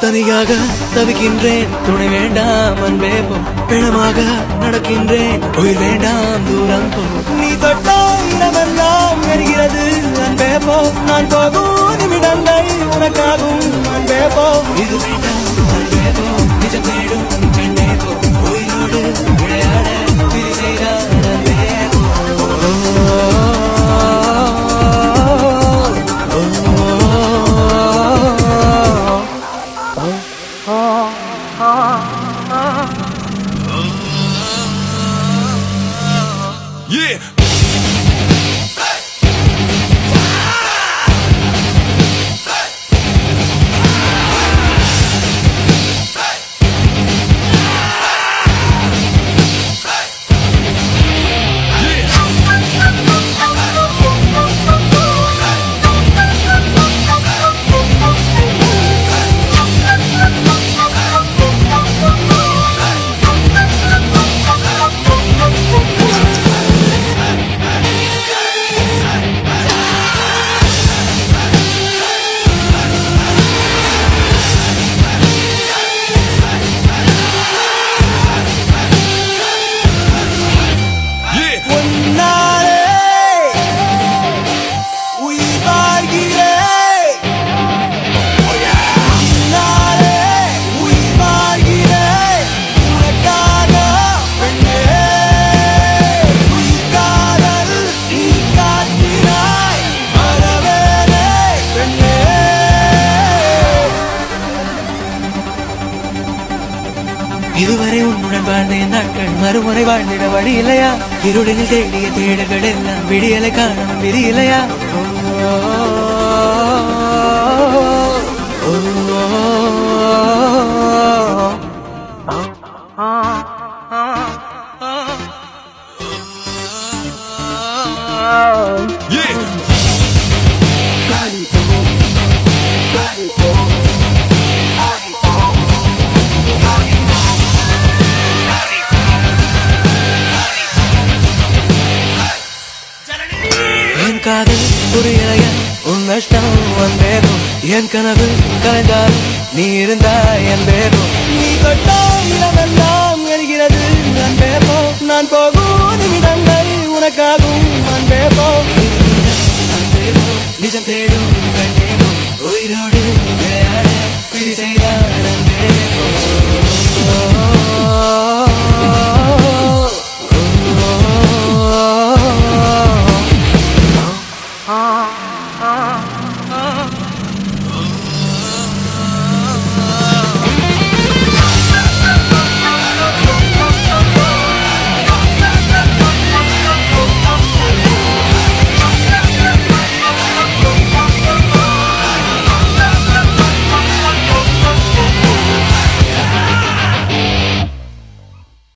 தனியாக தவிக்கின்றேன் துணை வேண்டாம் அன்பே போ. பிணமாக நடக்கின்றேன் உயிர் வேண்டாம் தூரம் போ. நீ தொட்ட இடமெல்லாம் வருகிறது அன்பே போ. நான் போகும் நிமிடங்கள் உனக்காகும் அன்பே போ இது வேண்டாம் அன்பே போ நிஜம் தேடும் பெண்ணே போ உயிரோடு விளையாட விதி செய்தார் அன்பே போ Yeah. Yeah. இதுவரை உன்னுடன் வாழ்ந்த நாட்கள் மறுமுறை வாழ்ந்திட வழி இல்லையா? இருளில் தேடிய தேடல்கள் எல்லாம் விடியலை காணவும் விதி இல்லையா? நடக்காது புரியலைய உன் நஷ்டம் வந்தேதோ என் கனவு கலைந்தாலும் நீ இருந்தா என் பேரோ நீ தொட்டால் இடமெல்லாம் எரிகிறது நான் பேரோ நான் போகும் நிமிடங்கள் உனக்காகும் நான் பேரோ நிஜம் தேடும் கண்டேனோ உயிரோடு விளையாட பிடிசே